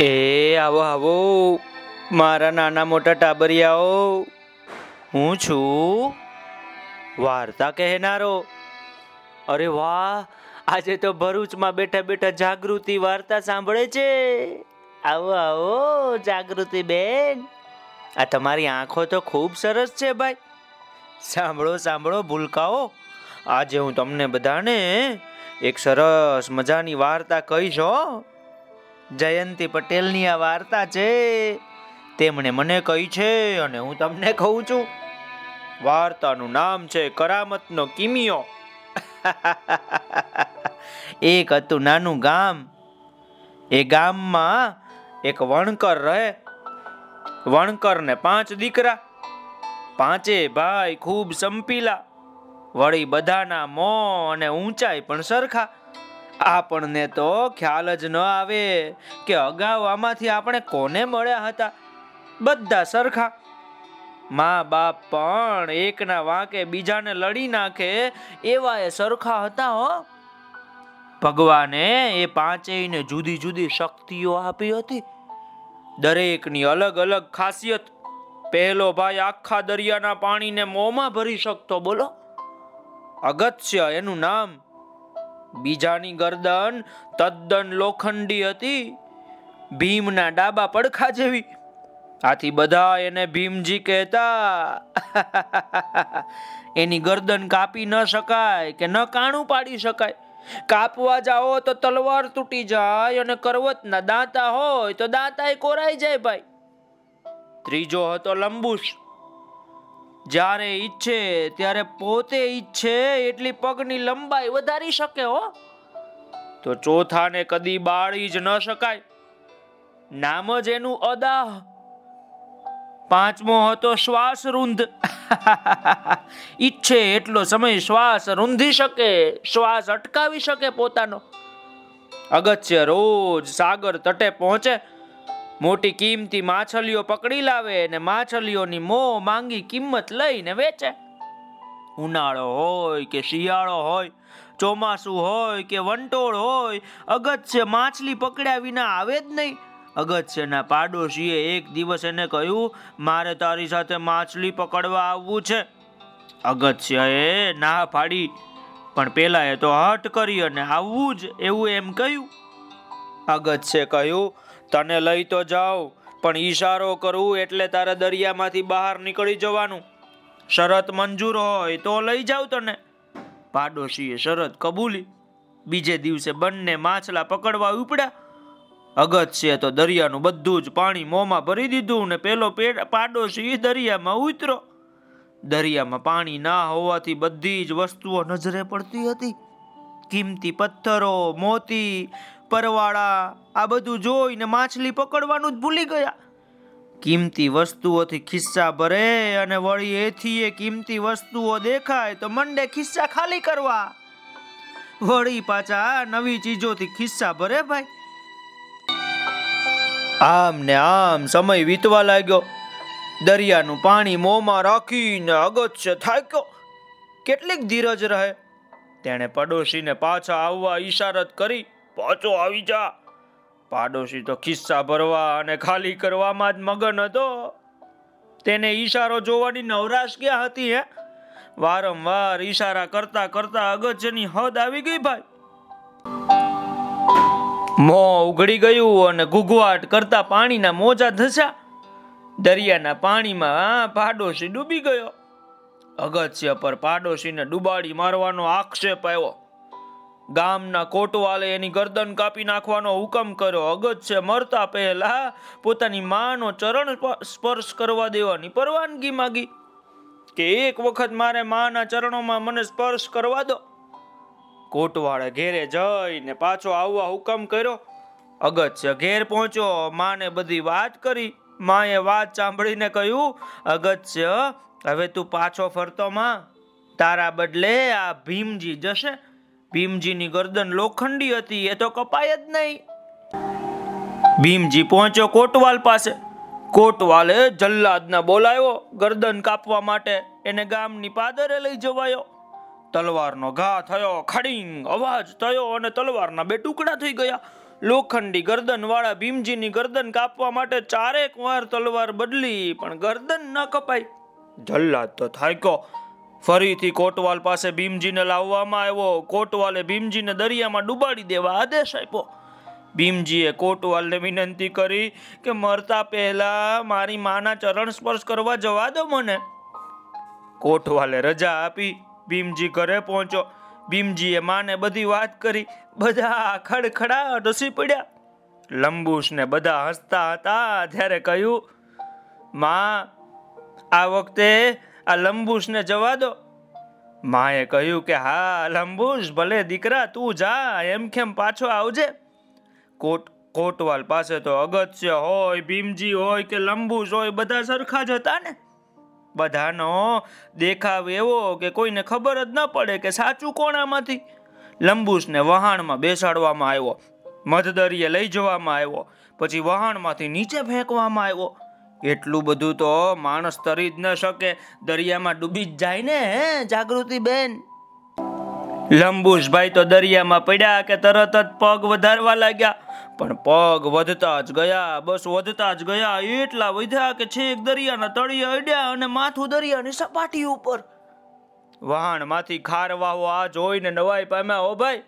એ, આવો આવો. મારા નાના મોટા ટાબરિયાઓ, હું છું. વાર્તા કહેનારો. અરે વાહ, આજે તો ભરૂચમાં બેઠા બેઠા જાગૃતિ વાર્તા સાંભળે છે. આવો આવો, જાગૃતિ બેન. આ તમારી આંખો તો ખૂબ સરસ છે ભાઈ. સાંભળો સાંભળો, ભૂલકાઓ. આજે હું તમને બધાને એક સરસ મજાની વાર્તા કહીશ, હો. જયંતી પટેલની આ વાર્તા છે, તેમણે મને કહી છે અને હું તમને કહું છું. વાર્તાનું નામ છે કરામતનો કિમિયો. એક હતું નાનું ગામ. એ ગામમાં એક વણકર રહે. વણકર ને પાંચ દીકરા. પાંચે ભાઈ ખૂબ સંપીલા. વળી બધાના મોં અને ઊંચાઈ પણ સરખા. આપણને તો ખ્યાલ જ ન આવે કે અગાઉ આમાંથી આપણે કોને મળ્યા હતા. બધા સરખા. મા બાપ પણ એકના વાંકે બીજાને લડી નાખે એવા એ સરખા હતા હો. ભગવાને એ પાંચેયને જુદી જુદી શક્તિઓ આપી હતી. દરેકની અલગ અલગ ખાસિયત. પહેલો ભાઈ આખા દરિયાના પાણીને મોંમાં ભરી શકતો બોલો. અગત્ય એનું નામ બીજાની ગરદન તદ્દન લોખંડી હતી. ભીમના ડાબા પડખા જેવી. આથી બધા એને ભીમજી કહેતા એની ગરદન કાપી ન શકાય કે ન કાણું પાડી શકાય. કાપવા જાઓ તો તલવાર તૂટી જાય અને કરવતના દાંતા હોય તો દાંતા કોરાઈ જાય ભાઈ. ત્રીજો હતો લંબુશ. જ્યારે ઈચ્છે ત્યારે પોતે ઈચ્છે એટલી પગની લંબાઈ વધારી શકે, હો. તો ચોથાને કદી બાળી જ ન શકાય. નામ જ એનું અદાહ. પાંચમો હતો શ્વાસ રૂંધ. ઈચ્છે એટલો સમય શ્વાસ રૂંધી શકે, શ્વાસ અટકાવી શકે પોતાનો. અગત્ય રોજ સાગર તટે પહોંચે મોટી કિંમતી માછલીઓ પકડી લાવે ને માછલીઓની મો માંગી કિંમત લઈને વેચે. ઉનાળો હોય કે શિયાળો હોય, ચોમાસું હોય કે વંટોળ હોય, અગત્ય માછલી પકડ્યા વિના આવે જ નહીં. અગત્યના પાડોશીએ એક દિવસ એને કહ્યું, મારે તારી સાથે માછલી પકડવા આવવું છે. અગત્યએ ના પાડી, પણ પેલા એ તો હટ કરી અને આવવું જ એવું એમ કહ્યું. અગત્ય કહ્યું, તને લઈ તો જાઉં પણ ઈશારો કરું એટલે તારા દરિયામાંથી બહાર નીકળી જવાનું. શરત મંજૂર હોય તો લઈ જાઉં તને. પાડોશીએ શરત કબૂલી. બીજે દિવસે બંને માછલા પકડવા ઉપડ્યા. અગત્ય તો દરિયાનું બધું જ પાણી મોંમાં ભરી દીધું ને પેલો પાડોશી દરિયામાં ઉતરો. દરિયામાં પાણી ના હોવાથી બધી જ વસ્તુઓ નજરે પડતી હતી. કિંમતી પથ્થરો, મોતી પરવાળા આ બધું જોઈને માછલી પકડવાનું જ ભૂલી ગયા. કિંમતી વસ્તુઓથી ખિસ્સા ભરે અને વળી એથી એ કિંમતી વસ્તુઓ દેખાય તો મંડે ખિસ્સા ખાલી કરવા. વળી પાછા નવી ચીજોથી ખિસ્સા ભરે ભાઈ. આમ ને આમ સમય વીતવા લાગ્યો. દરિયાનું પાણી મોંમાં રાખીને અગત્ય થાક્યો. કેટલીક ધીરજ રહે. તેણે પડોશીને પાછા આવવા ઈશારત કરી. પાછો આવી જા. પાડોશી તો ખિસ્સા ભરવા અને ખાલી કરવામાં જ મગન હતો. તેને ઈશારો જોવાની નવરાશ ક્યાં હતી, હે? વારંવાર ઈશારા કરતા કરતા અગત્યની હદ આવી ગઈ ભાઈ. મોં ઉઘડી ગયું અને ગુગવાટ કરતા પાણીના મોજા ધસા. દરિયાના પાણીમાં પાડોશી ડૂબી ગયો. અગત્ય પર પાડોશીને ડૂબાડી મારવાનો આક્ષેપ આવ્યો. ગામના કોટવાલે એની ગરદન કાપી નાખવાનો હુકમ કર્યો. અગત્ય મરતા પહેલા પોતાની માનો ચરણ સ્પર્શ કરવા દેવાની પરવાનગી માગી કે એક વખત મારે માના ચરણોમાં મને સ્પર્શ કરવા દો. કોટવાળે ઘેરે જઈને પાછો આવવા હુકમ કર્યો. અગત્ય ઘેર પહોંચ્યો. માને બધી વાત કરી. માએ વાત સાંભળીને કહ્યું અગત્ય હવે તું પાછો ફરતો માં. તારા બદલે આ ભીમજી જશે. ભીમજીની ગરદન લોખંડી હતી, એ તો કપાય જ નહીં. ભીમજી પહોંચ્યો કોટવાલ પાસે. કોટવાલે જલ્લાદને બોલાવ્યો, ગરદન કાપવા માટે એને ગામની પાદરે લઈ જવાયો. તલવારનો ઘા થયો, ખડીંગ અવાજ થયો અને તલવારના બે ટુકડા થઈ ગયા. લોખંડી ગરદન વાળા ભીમજીની ગરદન કાપવા માટે ચારેક વાર તલવાર બદલી, પણ ગરદન ન કપાઈ. જલ્લાદ તો થાક્યો. ફરીથી કોટવાલ પાસે ભીમજીને લાવવામાં આવ્યો. કોટવાલે ભીમજીને દરિયામાં ડુબાડી દેવા આદેશ આપ્યો. ભીમજીએ કોટવાલને વિનંતી કરી કે, મરતા પહેલા મારી માના ચરણ સ્પર્શ કરવા જવા દો મને. કોટવાલે રજા આપી, ભીમજી ઘરે પહોંચ્યો. ભીમજીએ માને બધી વાત કરી. બધા ખડખડા હસી પડ્યા. લંબુશને બધા હસતા હતા, ત્યારે કહ્યું, માં, આ વખતે આ લંબુશને જવા દો. માએ કહ્યું કે, હા, લંબુશ, ભલે દીકરા, તું જા, એમ કેમ પાછો આવજે? કોટ, કોટવાલ પાસે તો અગત્ય હોય, ભીમજી હોય કે લંબુશ હોય, બધા સરખા જ હતા ને. બધાનો દેખાવ એવો કે કોઈને ખબર જ ન પડે કે સાચું કોણામાંથી. લંબુશને વહાણમાં બેસાડવામાં આવ્યો, મધદરિયે લઈ જવામાં આવ્યો, પછી વહાણમાંથી નીચે ફેંકવામાં આવ્યો. એટલું બધું તો માણસ તરી જ ન શકે. દરિયામાં ડૂબી જ જાય ને, હે, જાગૃતિ બેન? લંબુશભાઈ તો દરિયામાં પડ્યા કે તરત જ પગ વધારવા લાગ્યા. પણ પગ વધતા જ ગયા, બસ વધતા જ ગયા. એટલા વધ્યા કે છેક દરિયાના તળિયે અડ્યા અને માથું દરિયાની સપાટી ઉપર. વહાણમાંથી ખારવાહો આ જોઈને નવાઈ પામ્યા, ઓ ભાઈ.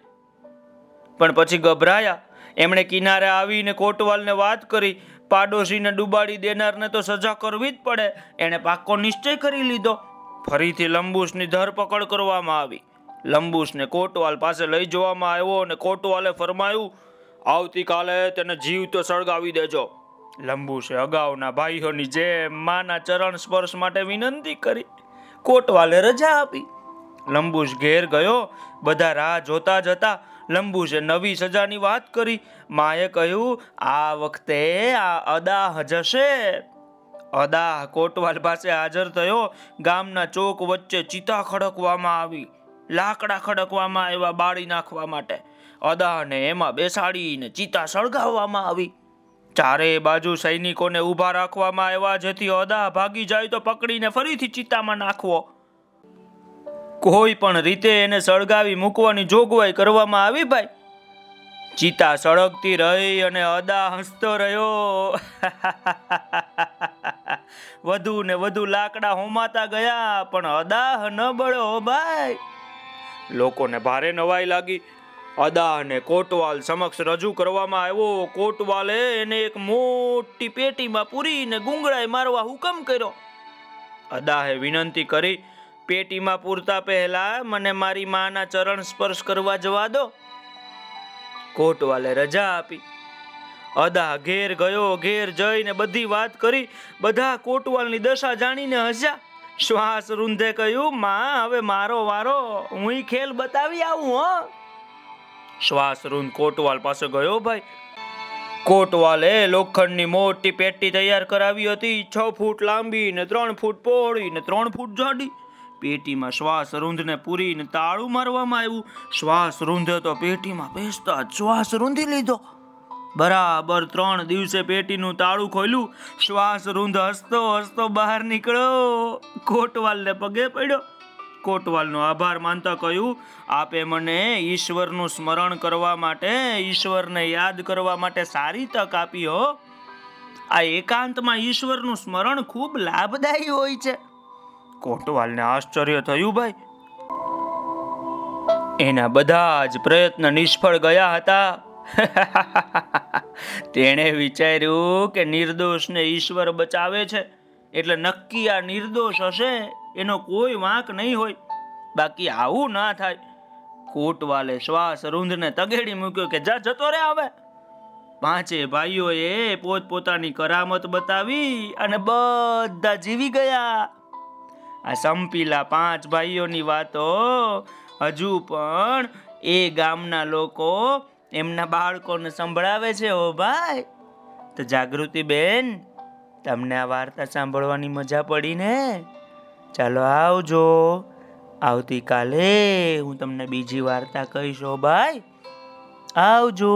પણ પછી ગભરાયા. એમણે કિનારે આવીને કોટવાલને વાત કરી. પાડોશીને ડૂબાડી દેનારને તો સજા કરવી જ પડે. એણે પાક્કો નિશ્ચય કરી લીધો. ફરીથી લંબુસની ધરપકડ કરવામાં આવી. લંબુસને કોટવાલ પાસે લઈ જવામાં આવ્યો અને કોટવાલે ફરમાયું, આવતીકાલે તેને જીવ તો સળગાવી દેજો. લંબુસે અગાઉના ભાઈઓની જેમ માના ચરણ સ્પર્શ માટે વિનંતી કરી. કોટવાલે રજા આપી. લંબુશ ઘેર ગયો. બધા રાહ જોતા જ લંબુશે નવી સજાની વાત કરી. માએ કહ્યું, આ વખતે આ અદાહ જશે. અદાહ કોટવાલ પાસે હાજર થયો. ગામના ચોક વચ્ચે ચિતા ખડકવામાં આવી. લાકડા ખડકવામાં આવ્યા બાળી નાખવા માટે. અદાહને એમાં બેસાડીને ચિતા સળગાવવામાં આવી. ચારે બાજુ સૈનિકોને ઊભા રાખવામાં આવ્યા. જેથી અદાહ ભાગી જાય તો પકડીને ફરીથી ચિતામાં નાખવો. કોઈ પણ રીતે એને સળગાવી મૂકવાની જોગવાઈ કરવામાં આવી ભાઈ. ચિતા સળગતી રહી અને અદા હસતો રહ્યો. વધુ ને વધુ લાકડા હોમાતા ગયા, પણ અદાહ ન બળ્યો ભાઈ. લોકોને ભારે નવાઈ લાગી. અદાહને કોટવાલ સમક્ષ રજૂ કરવામાં આવ્યો. કોટવાલે એને એક મોટી પેટીમાં પૂરીને ગુંગળાઈ મારવા હુકમ કર્યો. અદાહે વિનંતી કરી પેટીમાં પૂરતા પહેલા મને મારી માના ચરણ સ્પર્શ કરવા જવા દો. કોટવાલે રજા આપી. અદા ઘેર ગયો, ઘેર જઈને બધી વાત કરી, બધા કોટવાલની દશા જાણીને હસ્યા. શ્વાસ રૂંધે કહ્યું, માં, હવે મારો વારો હું ખેલ બતાવી આવું, હો. શ્વાસ રૂંધ કોટવાલ પાસે ગયો ભાઈ. કોટવાલે લોખંડની મોટી પેટી તૈયાર કરાવી હતી. છ ફૂટ લાંબી ને ત્રણ ફૂટ પહોળી ને ત્રણ ફૂટ જાડી. પેટીમાં શ્વાસ રૂંધને પૂરીને તાળું મારવામાં આવ્યું. શ્વાસ રૂંધે તો પેટીમાં બેસતા શ્વાસ રૂંધી લીધો. બરાબર ત્રણ દિવસે પેટીનું તાળું ખોલ્યું. શ્વાસ રૂંધ હસતો હસતો બહાર નીકળ્યો. કોટવાલને પગે પડ્યો. કોટવાલનો આભાર માનતા કહ્યું, આપે મને ઈશ્વરનું સ્મરણ કરવા માટે, ઈશ્વરને યાદ કરવા માટે સારી તક આપી હો. આ એકાંતમાં ઈશ્વરનું સ્મરણ ખૂબ લાભદાયી હોય છે. કોટવાલને આશ્ચર્ય થયું ભાઈ. એના બધા જ પ્રયત્ન નિષ્ફળ ગયા હતા. તેણે વિચાર્યું કે નિર્દોષને ઈશ્વર બચાવે છે, એટલે નક્કી આ નિર્દોષ હશે, એનો કોઈ વાંક નહીં હોય. બાકી આવું ના થાય. કોટવાલે શ્વાસ રૂંધને તગેડી મૂક્યો કે, જા, જતો રે આવે પાંચે ભાઈઓએ પોતપોતાની કરામત બતાવી અને બધા જીવી ગયા. આ સંપીલા પાંચ ભાઈઓની વાતો હજુ પણ એ ગામના લોકો એમના બાળકોને સંભળાવે છે ઓ ભાઈ. તો જાગૃતિ બેન, તમને આ વાર્તા સાંભળવાની મજા પડી ને? ચાલો આવજો. આવતીકાલે હું તમને બીજી વાર્તા કહીશ, હો ભાઈ. આવજો.